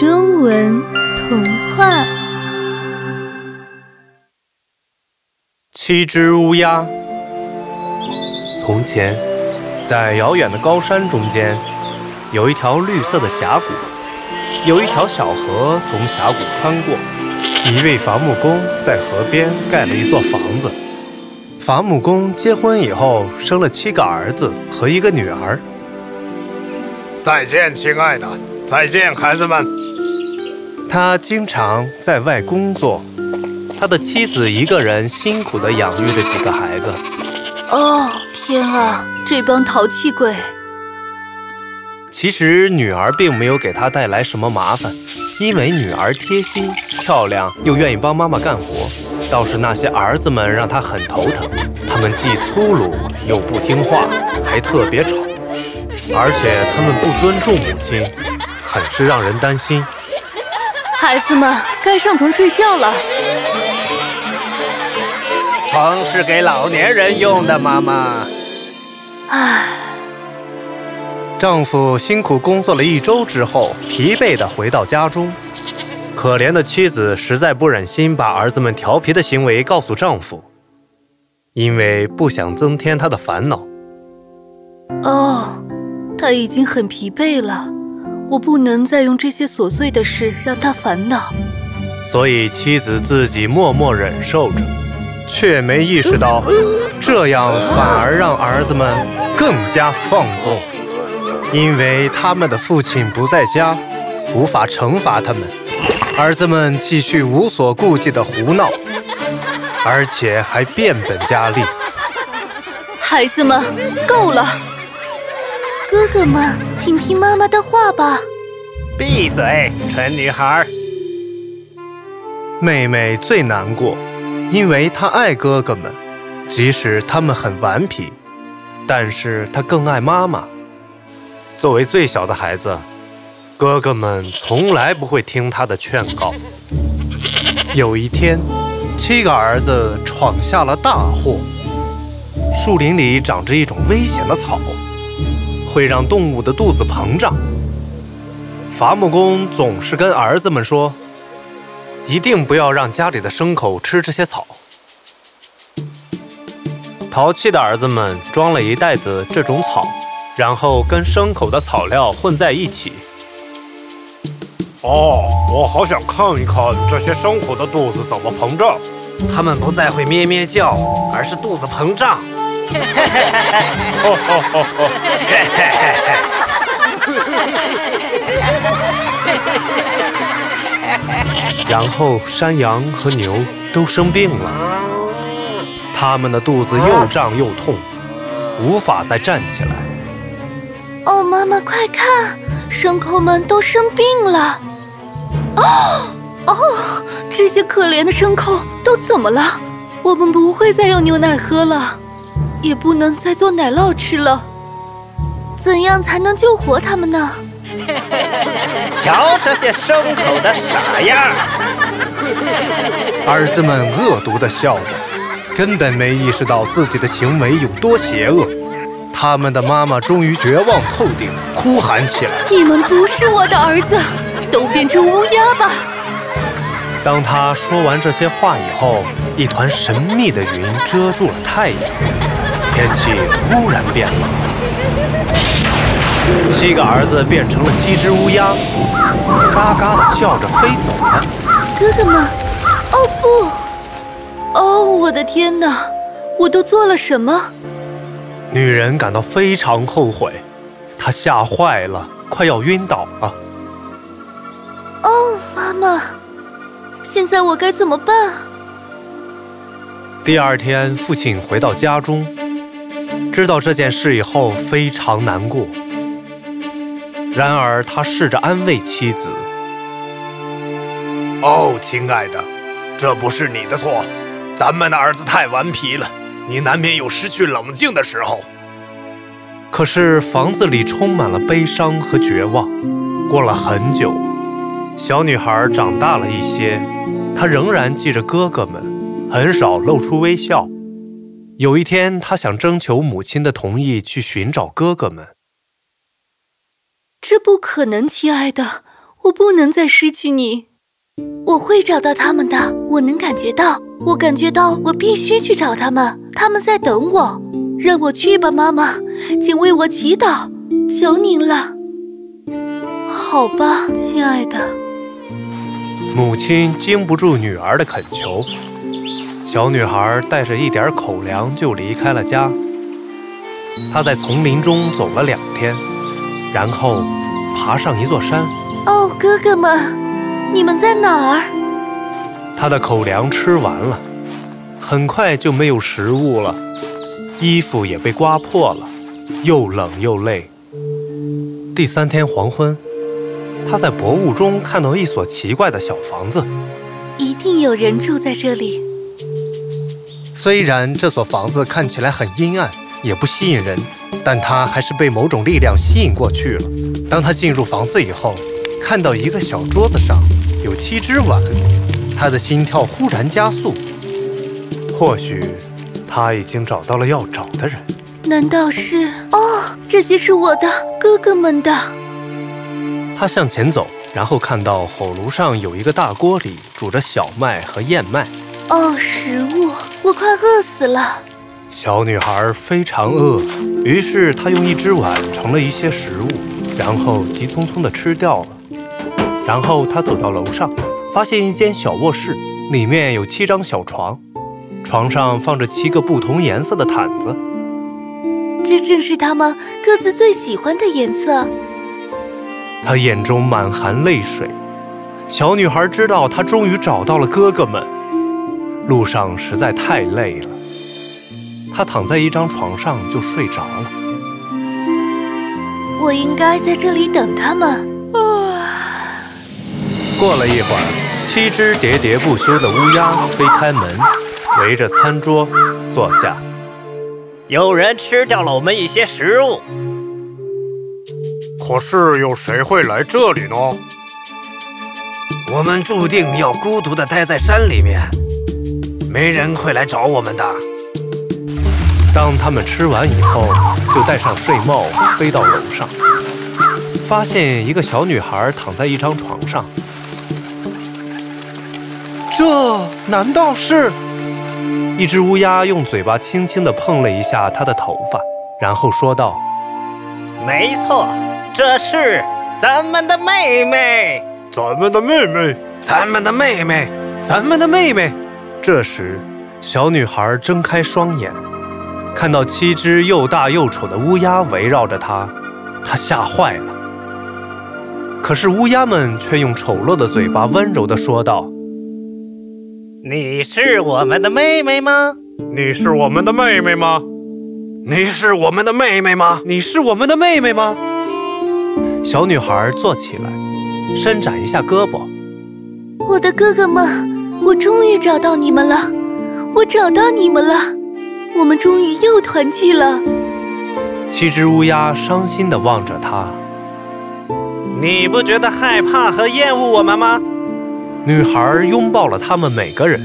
中文童话：七只乌鸦。从前，在遥远的高山中间，有一条绿色的峡谷，有一条小河从峡谷穿过。一位伐木工在河边盖了一座房子。伐木工结婚以后，生了七个儿子和一个女儿。再见，亲爱的。再见，孩子们。他经常在外工作，他的妻子一个人辛苦地养育着几个孩子。哦，天啊，这帮淘气鬼！其实女儿并没有给他带来什么麻烦，因为女儿贴心、漂亮，又愿意帮妈妈干活。倒是那些儿子们让他很头疼，他们既粗鲁又不听话，还特别吵。而且他们不尊重母亲，很是让人担心。孩子们该上床睡觉了。床是给老年人用的，妈妈。唉。丈夫辛苦工作了一周之后，疲惫地回到家中。可怜的妻子实在不忍心把儿子们调皮的行为告诉丈夫，因为不想增添他的烦恼。哦。他已经很疲惫了，我不能再用这些琐碎的事让他烦恼。所以妻子自己默默忍受着，却没意识到，这样反而让儿子们更加放纵，因为他们的父亲不在家，无法惩罚他们。儿子们继续无所顾忌的胡闹，而且还变本加厉。孩子们，够了！哥哥们，请听妈妈的话吧。闭嘴，蠢女孩。妹妹最难过，因为她爱哥哥们，即使他们很顽皮，但是她更爱妈妈。作为最小的孩子，哥哥们从来不会听她的劝告。有一天，七个儿子闯下了大祸。树林里长着一种危险的草。会让动物的肚子膨胀。伐木工总是跟儿子们说：“一定不要让家里的牲口吃这些草。”淘气的儿子们装了一袋子这种草，然后跟牲口的草料混在一起。哦，我好想看一看这些牲口的肚子怎么膨胀。它们不再会咩咩叫，而是肚子膨胀。然后山羊和牛都生病了，它们的肚子又胀又痛，无法再站起来。哦，妈妈，快看，牲口们都生病了。哦哦，这些可怜的牲口都怎么了？我们不会再有牛奶喝了。也不能再做奶酪吃了，怎样才能救活他们呢？瞧这些牲口的傻样！儿子们恶毒地笑着，根本没意识到自己的行为有多邪恶。他们的妈妈终于绝望透顶，哭喊起来：“你们不是我的儿子，都变成乌鸦吧！”当他说完这些话以后，一团神秘的云遮住了太阳。天气突然变冷，七个儿子变成了七只乌鸦，嘎嘎的叫着飞走了。哥哥们，哦不，哦我的天哪，我都做了什么？女人感到非常后悔，她吓坏了，快要晕倒了。哦，妈妈，现在我该怎么办？第二天，父亲回到家中。知道这件事以后，非常难过。然而，他试着安慰妻子：“哦，亲爱的，这不是你的错，咱们的儿子太顽皮了，你难免有失去冷静的时候。”可是，房子里充满了悲伤和绝望。过了很久，小女孩长大了一些，她仍然记着哥哥们，很少露出微笑。有一天，他想征求母亲的同意去寻找哥哥们。这不可能，亲爱的，我不能再失去你。我会找到他们的，我能感觉到，我感觉到我必须去找他们，他们在等我，让我去吧，妈妈，请为我祈祷，求您了。好吧，亲爱的。母亲经不住女儿的恳求，小女孩带着一点口粮就离开了家。她在丛林中走了两天，然后爬上一座山。哦，哥哥们，你们在哪儿？她的口粮吃完了，很快就没有食物了，衣服也被刮破了，又冷又累。第三天黄昏。她在薄雾中看到一所奇怪的小房子，一定有人住在这里。虽然这所房子看起来很阴暗，也不吸引人，但他还是被某种力量吸引过去了。当他进入房子以后，看到一个小桌子上有七只碗，他的心跳忽然加速。或许他已经找到了要找的人。难道是？哦，这些是我的哥哥们的。他向前走，然后看到火炉上有一个大锅里煮着小麦和燕麦。哦，食物！我快饿死了。小女孩非常饿，于是她用一只碗盛了一些食物，然后急匆匆地吃掉了。然后她走到楼上，发现一间小卧室，里面有七张小床，床上放着七个不同颜色的毯子。这正是他们各自最喜欢的颜色。她眼中满含泪水。小女孩知道，她终于找到了哥哥们。路上实在太累了，他躺在一张床上就睡着了。我应该在这里等他们。过了一会儿，七只喋喋不休的乌鸦推开门，围着餐桌坐下。有人吃掉了我们一些食物。可是有谁会来这里呢？我们注定要孤独地待在山里面，没人会来找我们的。当他们吃完以后，就戴上睡帽飞到楼上，发现一个小女孩躺在一张床上。这难道是？一只乌鸦用嘴巴轻轻地碰了一下她的头发，然后说道：“没错。”这是咱们的妹妹，咱们的妹妹，咱们的妹妹，咱们的妹妹。这时，小女孩睁开双眼，看到七只又大又丑的乌鸦围绕着她，她吓坏了。可是乌鸦们却用丑陋的嘴巴温柔地说道：“你是我们的妹妹吗？你是我们的妹妹吗？你是我们的妹妹吗？你是我们的妹妹吗？”小女孩坐起来，伸展一下胳膊。我的哥哥们，我终于找到你们了！我找到你们了！我们终于又团聚了。七只乌鸦伤心地望着他。你不觉得害怕和厌恶我们吗？女孩拥抱了他们每个人。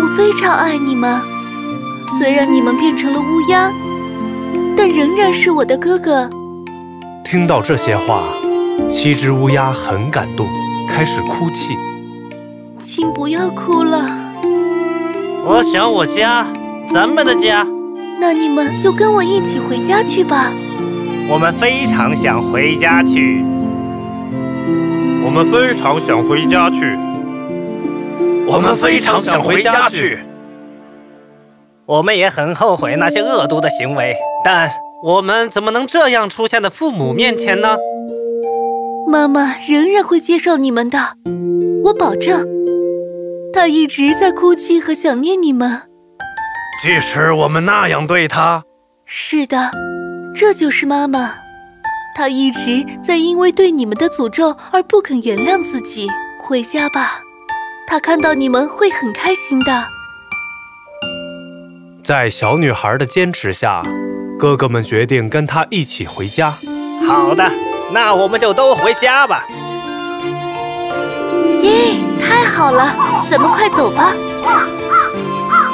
我非常爱你们，虽然你们变成了乌鸦，但仍然是我的哥哥。听到这些话，七只乌鸦很感动，开始哭泣。请不要哭了。我想我家，咱们的家。那你们就跟我一起回家去吧。我们非常想回家去。我们非常想回家去。我们非常想回家去。我们也很后悔那些恶毒的行为，但。我们怎么能这样出现在父母面前呢？妈妈仍然会接受你们的，我保证。她一直在哭泣和想念你们，即使我们那样对他。是的，这就是妈妈。她一直在因为对你们的诅咒而不肯原谅自己。回家吧，她看到你们会很开心的。在小女孩的坚持下。哥哥们决定跟她一起回家。好的，那我们就都回家吧。好了，咱们快走吧。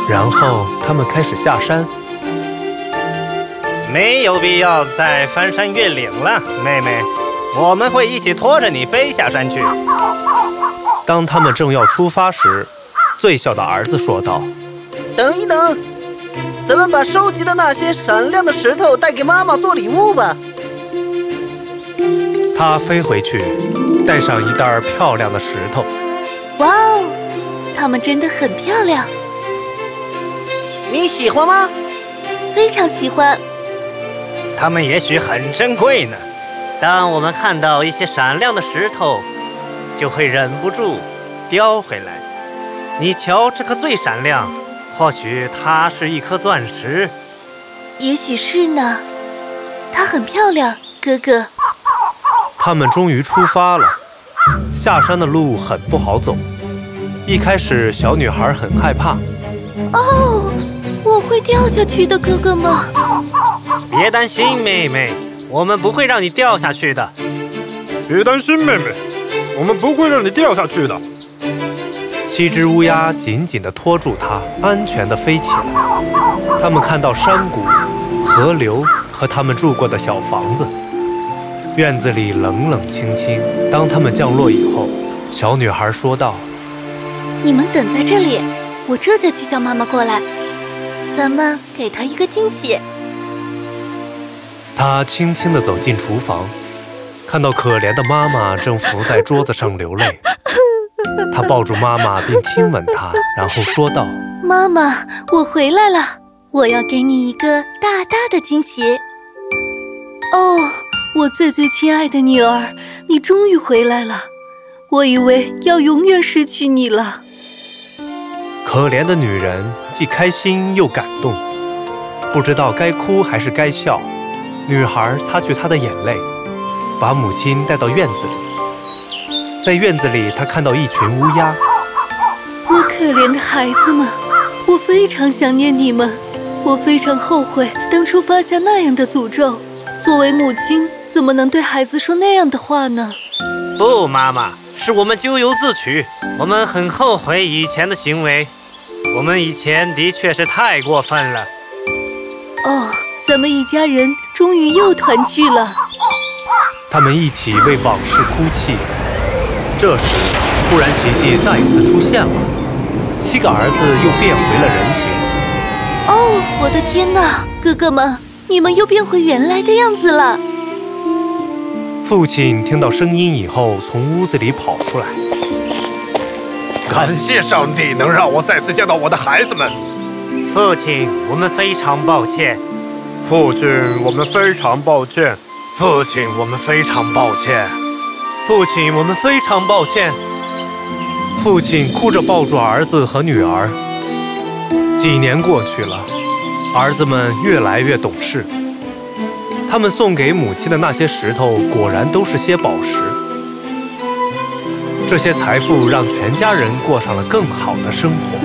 然后他们开始下山。没有必要再翻山越岭了，妹妹。我们会一起拖着你飞下山去。当他们正要出发时，最小的儿子说道：“等一等，咱们把收集的那些闪亮的石头带给妈妈做礼物吧。”他飞回去，带上一袋漂亮的石头。哇哦，它们真的很漂亮。你喜欢吗？非常喜欢。它们也许很珍贵呢。当我们看到一些闪亮的石头，就会忍不住叼回来。你瞧，这颗最闪亮，或许它是一颗钻石。也许是呢。它很漂亮，哥哥。他们终于出发了。下山的路很不好走，一开始小女孩很害怕。哦，我会掉下去的，哥哥们。别担心，妹妹，我们不会让你掉下去的。别担心，妹妹，我们不会让你掉下去的。七只乌鸦紧紧地拖住它，安全地飞起来。他们看到山谷、河流和他们住过的小房子。院子里冷冷清清。当他们降落以后，小女孩说道：“你们等在这里，我这就去叫妈妈过来。咱们给她一个惊喜。”她轻轻地走进厨房，看到可怜的妈妈正伏在桌子上流泪。她抱住妈妈并亲吻她，然后说道：“妈妈，我回来了，我要给你一个大大的惊喜。”哦。我最最亲爱的女儿，你终于回来了！我以为要永远失去你了。可怜的女人既开心又感动，不知道该哭还是该笑。女孩擦去她的眼泪，把母亲带到院子里。在院子里，她看到一群乌鸦。我可怜的孩子们，我非常想念你们。我非常后悔当初发下那样的诅咒。作为母亲。怎么能对孩子说那样的话呢？不，妈妈，是我们咎由自取。我们很后悔以前的行为，我们以前的确是太过分了。哦，咱们一家人终于又团聚了。他们一起为往事哭泣。这时，突然奇迹再一次出现了，七个儿子又变回了人形。哦，我的天哪，哥哥们，你们又变回原来的样子了。父亲听到声音以后，从屋子里跑出来。感谢上帝能让我再次见到我的孩子们。父亲，我们非常抱歉。父亲，我们非常抱歉。父亲，我们非常抱歉。父亲，我们非常抱歉。父亲哭着抱住儿子和女儿。几年过去了，儿子们越来越懂事。他们送给母亲的那些石头，果然都是些宝石。这些财富让全家人过上了更好的生活。